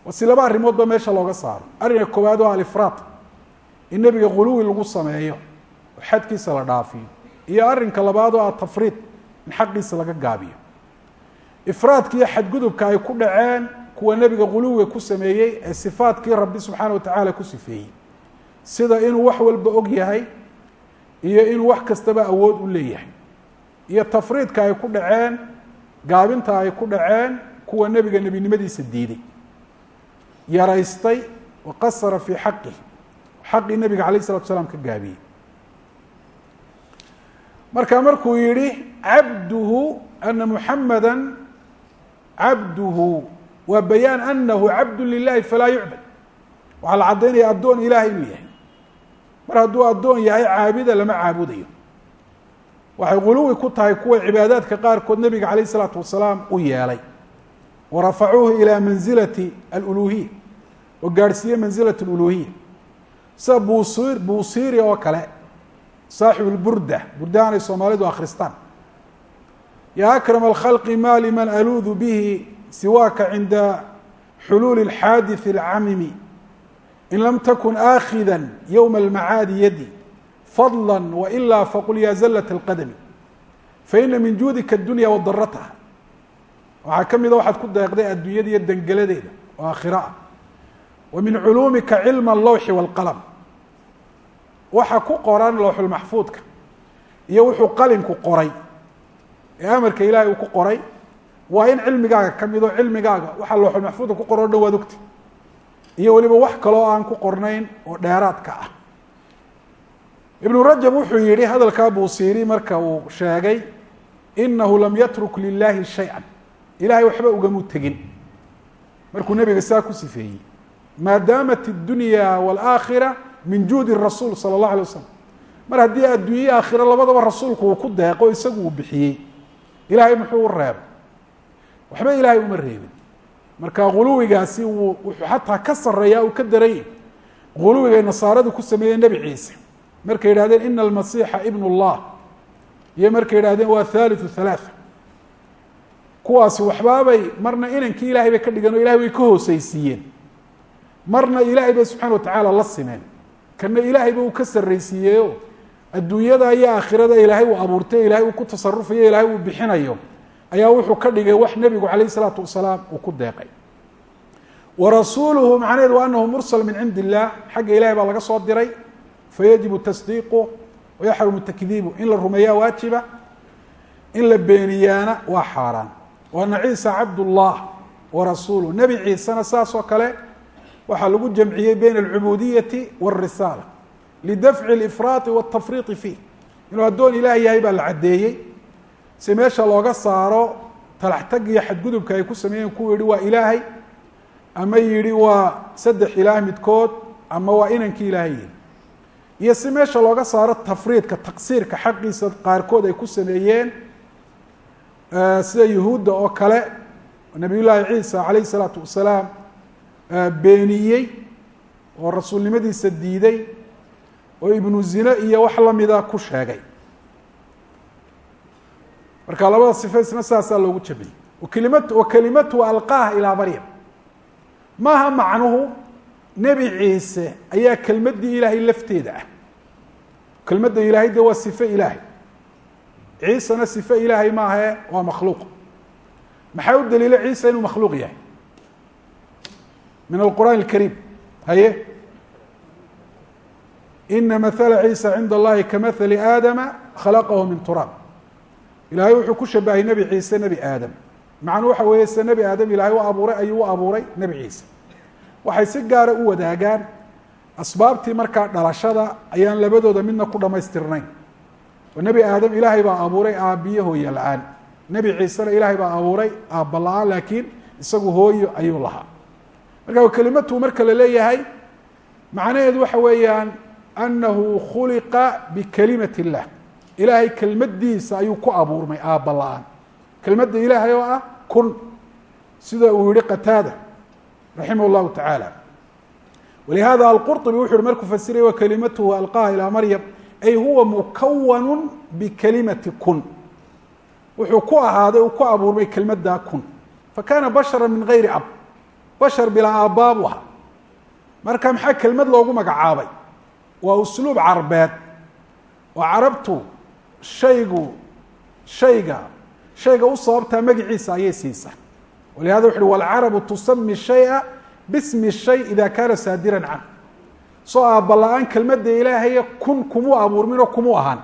Waa si laba arrimoodba meesha looga saaro. Arrinka koowaad oo alifraad in nebiga quluwi lagu sameeyo xadkiisa la dhaafiyo. Iyo arrinka labaad oo ah tafriid in xaqiisa laga gaabiyo. Ifraadka iyo xadgudubka ay ku dhaceen kuwa nebiga guluwiga ku sameeyey ee sifaadkii rabbi subxaana wa tacaala ku sifeeyey. Sida inuu wax walba og yahay iyo inuu wax kastaba awood u leeyahay. Iyo tafriidka ay ku dhaceen gaabinta ay ku dhaceen kuwa nebiga nebinimadiisa diiday yaraystay waqasara fii xaqih xaqii nebiga alayh isalatu salaam ka gaabiyey marka markuu yihi cabduhu ana muxameda cabduhu. Waa bayaan anahu cabdu lilahi falaa yucbad. Waxaa la caddaynaya addoon ilahay inuu yahay. Mar hadduu addoon yahay caabida lama caabudayo. Waxay guluwi ku tahay kuwa cibaadaadka qaarkood nebiga calayh isalaatu wasalaam u yeelay. Wa rafacuuhu ilaa mansilati aluluhiya oo gaadhsiiye mansilat aluluhiya sida buusir buusiiri oo kale saaxibu lburda burdahanay soomaalidu akhristaan yaa akrama alkhalqi ma liman aluudu bihi siwaaka cinda xuluuli اlxaadiثi اlcamimi in lam takun aakida ywma almacaadi yadi fadla wailaa faqul ya zalة اlqadami faina min juudika اdunya wadarataha waxaa ka mida waxaad ku deeqday adduunyada iyo dengeladeeda oo aakhiro ah wa min culuumika cilma اlowxi wاlqalm waxa ku qoran lowxulmaxfuudka iyo wuxuu qalinku qoray. Ee amarka ilaahay uu ku qoray waa in cilmigaaga ka mido cilmigaaga waxaa lowxulmaxfuudka ku qoro o dhan waad ogta iyo weliba wax kaloo aan ku qornayn oo dheeraadka ah. Ibnu rajab wuxuu yihi hadalkaa buusiiri marka uu sheegay inahu lam yatruk lilahi shay-an. Ilahay waxba ugamu tegin. Markuu nebiga saa ku sifeeyey maadaamat اdunya wاlaakhira min juudi rasuul sala اllah alay waslam mar haddii adduunye aakhiro labadaba rasuulku uu ku deeqo isagu uu bixiyey ilahay muxuu u reebay waxba ilaahay uma reebin marka guluwigaasi wuu wuxuu xataa ka sareeyaa uu ka darayay guluwigay nasaaradu ku sameeyeen nebi ciise markay yidhahdeen ina almasiixa ibn اllah iyo markay yidhahdeen waa thalitثu halaaثa kuwaasi waxbaabay marna inankii ilahay bay ka dhigeen oo ilahay way ka hooseysiiyeen marna ilaahay bay subxana wa tacaala la simeen kana ilaahayba uu ka sarraysiiyeyo adduunyada iyo aakhirada ilaahay uu abuurtay ilahay uu ku tasarufayo ilahay uu bixinayo ayaa wuxuu ka dhigay wax nebigu calayh isalaatu wasalaam uu ku deeqay. Wa rasuuluhu macnaheedu waa anahu mursal min cindi illah xagga ilahay baa laga soo diray. Fayajibu tasdiiqu wayaxrumu takdiibu. In la rumeeyaa waajiba in la beeniyaana waa xaaraan. Wa ana ciisa cabdullah wa rasuuluh nebi ciisena saas oo kale waxaa lagu jamciyey bayna alcubudiyati wاlrisaala lidafci اlifraati wاtafriiطi fiih inuu addoon ilaah yahay baa la caddeeyey si meesha looga saaro talaxtag iyo xadgudubka ay ku sameeyeen kuwa yihi waa ilaahay ama yihi waa saddex ilaah midkood ama waa inankii ilaahay yihi iyo si meesha looga saaro tafriidka taqsiirka xaqiisa qaarkood ay ku sameeyeen sida yuhuudda oo kale nabiy llaahi ciisa calayh الsalaatu wasalaam beeniyey oo rasuulnimadiisa diiday oo ibnu zine iyo wax lamida ku sheegay. Marka labada sife isna saasaa loogu jabiyey wakelimat wa kelimatu alqaaha ilaa maryam. Maaha macnuhu nebi ciise ayaa kelmaddii ilaahay lafteeda ah. Kelmadda ilaahay de waa sife ilaahay. Ciisena sife ilaahay maahae waa makhluuq. Maxaa u daliila ciisa inuu makhluuq yahay min alqur'aan اlkariim haye ina mahala ciisa cinda allahi kamahali aadama khalaqahu min turaab ilahay wuxuu ku shabahay nebi ciise nebi aadam macnuu waxa weeye sida nebi aadam ilahay u abuuray ayuu u abuuray nebi ciise waxay si gaara u wadaagaan asbaabtii markaa dhalashada ayaan labadooda midna ku dhamaystirnayn oo nebi aadam ilaahay baa abuuray aabbiyo hooye la'aan nebi ciisena ilaahay baa abuuray aabba la'aan laakiin isagu hooyo ayuu lahaa marka kelimatu marka la leeyahay macnaheedu waxa weeyaan anahu khuliqa bikalimat اllah ilaahay kelmadiisa ayuu ku abuurmay aabba la-aan kelmadda ilaahay oo ah kun sida uu yihi qataada raximah اllahu taعaalى walihada alqurطbi wuxu uhi markuu fasiraya wa kalimatuhu alqaha ilaa maryam ay huwa mukawanu bikalimati kun wuxuu ku ahaaday uu ku abuurmay kelmaddaa kun fakana bashara min gayri ab bashar bilaa aabbaa buu ahaa marka maxaa kelmad loogu magacaabay? Waa usluub carbeed. Oo carabtu shaygu shayga shayga u sababtaa magiciisa ayay siisaa. Walihada wuxu uhi walcarabu tusami shaya bismi shay ida kaana saadiran can. Soo aabba la'aan kelmadda ilaahaya kun kumuu abuurmin oo kumuu ahaan.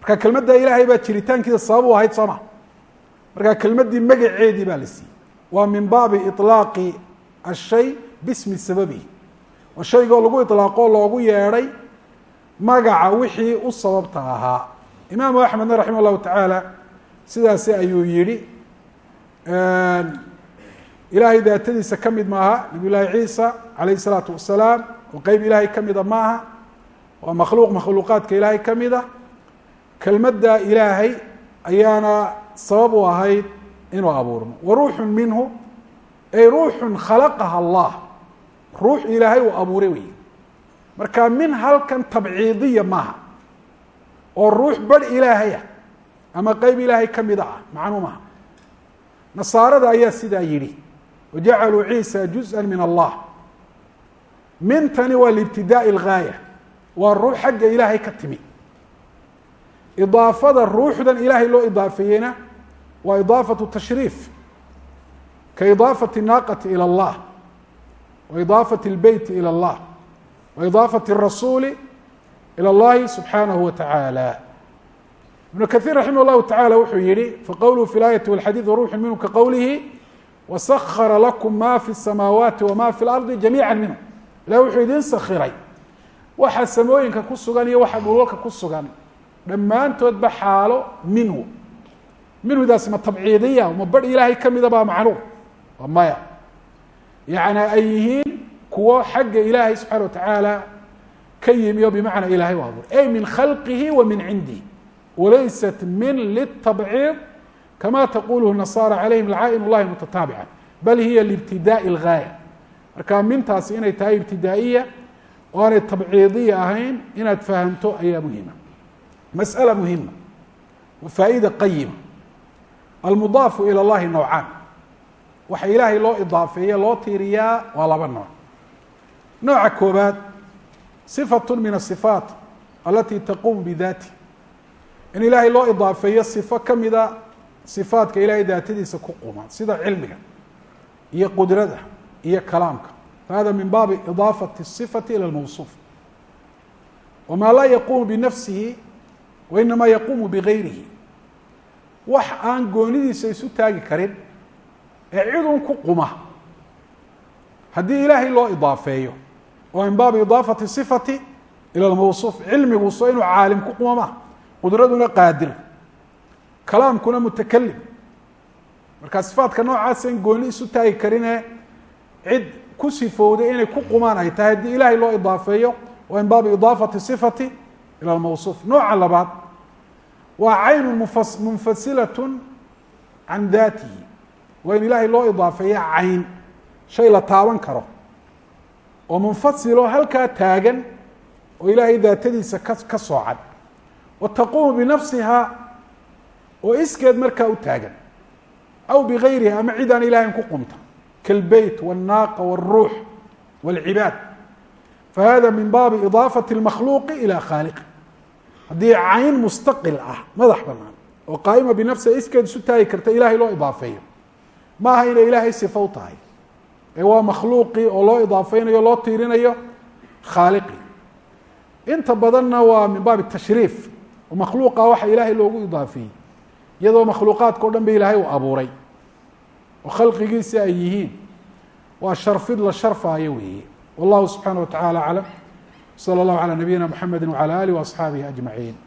Marka kelmadda ilaahay baa jiritaankiisa sabab u ahayd sooma marka kelmaddii magaceedii baa la siiyey. Waa min baabi iطlaaqi ashay bismi sababihi waa shaygoo lagu ilaaqoo loogu yeedhay magaca wixii u sababta ahaa imaamu axmedna raximah llahu tacaala sidaasi ayuu yihi ilaahay daatadiisa ka mid maaha nabiyulaahi ciisa calayhi salaatu wasalaam oo qeyb ilaahay ka mida maaha waa makhluuq makhluuqaadka ilaahay ka mid a kelmadda ilaahay ayaana sabab u ahayd inuu abuurmo wa ruuxun minhu ay ruuxun khalaqaha allah. Ruux ilaahay uu abuuray wey markaa min halkan tabciidiya maaha oo ruux barh ilaahayah ama qeyb ilaahay kamida ah macnuu maaha. Nasaarada ayaa sidaa yidhi wajacaluu ciisa juzءa min allah. Mintani waa liibtidaai اlgaaya waa ruux xagga ilaahay ka timi. Idaafada ruuxdan ilaahay loo idaafeeyena waa idaafatu tashriif ka idaafaة الnaaqati ilى اllah wa idaafaة اlbeyti ilى اllah wa idaafaة الrasuuli ilى اllahi subxaanahu wa taعaalى ibn kaثiir raximah اllahu taعala wuxuu yihi faqowluhu fi اlaayati wاlxadiiث waruuxu minhu ka qowlihi wasakara lakum ma fi الsamaawaati wama fi اlardi jamiica minhu ilah wuxuu idin sakiray waxa samooyinka ku sugan iyo waxa dhulalka ku sugan dhammaantoodba xaalo minhu minhudaas ma tabciidiya ma barh ilaahay kamida baa macnuur waa maya yani ay yihiin kuwo xagga ilaahay subxana wa tacaala ka yimi o bimacnaa ilahay u abuur ay min khalqihi wa min cindihi walaysat min liلtabciid kama taquluhu nasaara calayhim lacaain اllahi mutataabica bal hiya liibtidaaءi اlgaaya marka mintaasi inay tahay ibtidaa'iya oo aanay tabciidiya ahayn inaad fahamto ayaa muhima masأala muhima wa faa'ida qayima almudaafu ilى اllahi nowcaan waxa ilaahay loo idaafeeye loo tiiriyaa waa laba nooc nooca koobaad صifaة min الصifaat alati taquum bidati in ilaahay loo idaafeeyo صifo kamida صifaatka ilahay daatadiisa ku quma sida cilmiga iyo qudrada iyo kalaamka fahada min baabi idaafaة الصifaةi ilى اlmawصuuf wma laa yaqumu binafsihi wainama yaqumu bigayrihi wax aan goonidiisa isu taagi karin ee cidun ku quma. Haddii ilaahay loo idaafeeyo oo min baabi idaafati sifati ila lmawsuuf cilmigu so inuu caalim ku quma ma qudraduna qaadir kalaamkuna mutakalim marka sifaadka noocaasa gooni isu taagi karinee cid ku sifowday inay ku qumaan ay tahay haddii ilaahay loo idaafeeyo oo min baabi idaafati sifati ila lmawsuuf nooca labaad waa caynu munfasilatun can daatihi waa in ilaahay loo idaafeeya cayn shay la taaban karo oo munfasiloo halkaa taagan oo ilaahay daatadiisa ka ka soocan wa taquumu binafsiha oo iskeed markaa u taagan aw bigayriha ama cid aan ilahayn ku qumta kاlbeyt wالnaaqa wالruux wاlcibaad fahada min baabi idaafati اlmakhluuqi ilى khaaliqi haddii cayn mustaqil ah madax banaan oo qaa'ima binafsiha iskeed isu taagi karta ilahay loo idaafeeyo ma aha inay ilaahay sifa u tahay ee waa makhluuqii oo loo idaafeynayo loo tiirinayo khaaliqii inta badanna waa min baabi tashriif oo makhluuqa waxa ilaahay loogu idaafeeyey iyadoo makhluuqaadka o dhan ba ilaahay uu abuuray oo khalqigiisi ay yihiin waa sharfid la sharfaayo weeye wallahu subxaana wa tacala aclam slى اllahu عalى nabiyina mxamedi wعalى alih وaصxaabihi أجmaعin